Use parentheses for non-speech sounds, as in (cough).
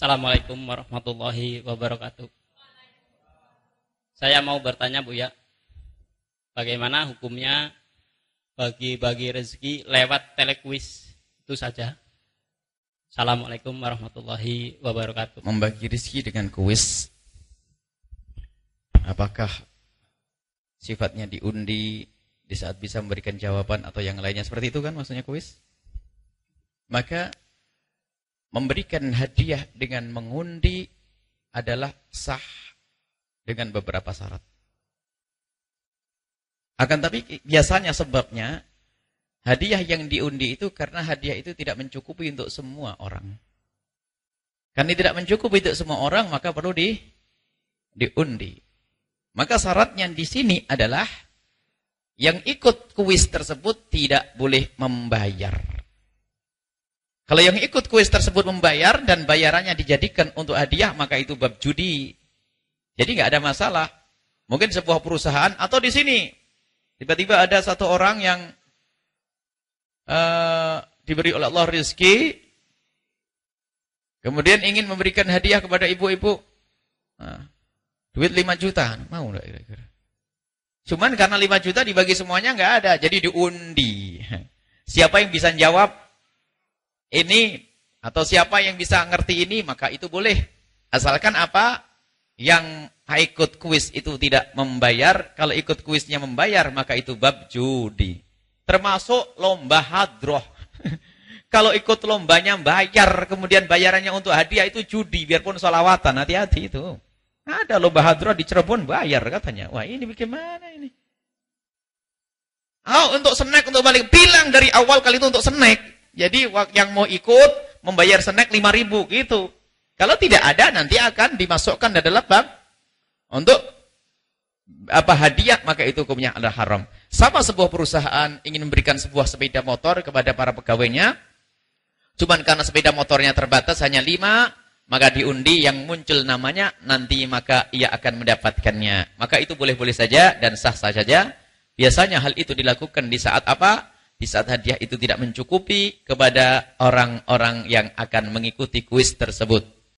Assalamualaikum warahmatullahi wabarakatuh. Saya mau bertanya Bu ya, bagaimana hukumnya bagi-bagi rezeki lewat telekuis itu saja? Assalamualaikum warahmatullahi wabarakatuh. Membagi rezeki dengan kuis, apakah sifatnya diundi di saat bisa memberikan jawaban atau yang lainnya seperti itu kan maksudnya kuis? Maka memberikan hadiah dengan mengundi adalah sah dengan beberapa syarat. Akan tapi biasanya sebabnya hadiah yang diundi itu karena hadiah itu tidak mencukupi untuk semua orang. Karena tidak mencukupi untuk semua orang maka perlu di diundi. Maka syaratnya di sini adalah yang ikut kuis tersebut tidak boleh membayar. Kalau yang ikut kuis tersebut membayar dan bayarannya dijadikan untuk hadiah maka itu bab judi. Jadi nggak ada masalah. Mungkin sebuah perusahaan atau di sini tiba-tiba ada satu orang yang uh, diberi oleh Allah rezeki, kemudian ingin memberikan hadiah kepada ibu-ibu, nah, duit 5 juta, mau nggak kira-kira? Cuman karena 5 juta dibagi semuanya nggak ada, jadi diundi. (laughs) Siapa yang bisa jawab ini atau siapa yang bisa ngerti ini maka itu boleh. Asalkan apa? yang ikut kuis itu tidak membayar, kalau ikut kuisnya membayar, maka itu bab judi. Termasuk lomba hadroh. (laughs) kalau ikut lombanya bayar, kemudian bayarannya untuk hadiah itu judi, biarpun solawatan, hati-hati itu. Ada lomba hadroh di Cirebon bayar katanya. Wah ini bagaimana ini? Oh untuk snack, untuk balik. Bilang dari awal kali itu untuk snack. Jadi yang mau ikut membayar snack 5 ribu gitu. Kalau tidak ada nanti akan dimasukkan dalam bab untuk apa hadiah maka itu hukumnya adalah haram. Sama sebuah perusahaan ingin memberikan sebuah sepeda motor kepada para pegawainya, cuman karena sepeda motornya terbatas hanya lima, maka diundi yang muncul namanya nanti maka ia akan mendapatkannya. Maka itu boleh-boleh saja dan sah-sah saja. Biasanya hal itu dilakukan di saat apa? Di saat hadiah itu tidak mencukupi kepada orang-orang yang akan mengikuti kuis tersebut.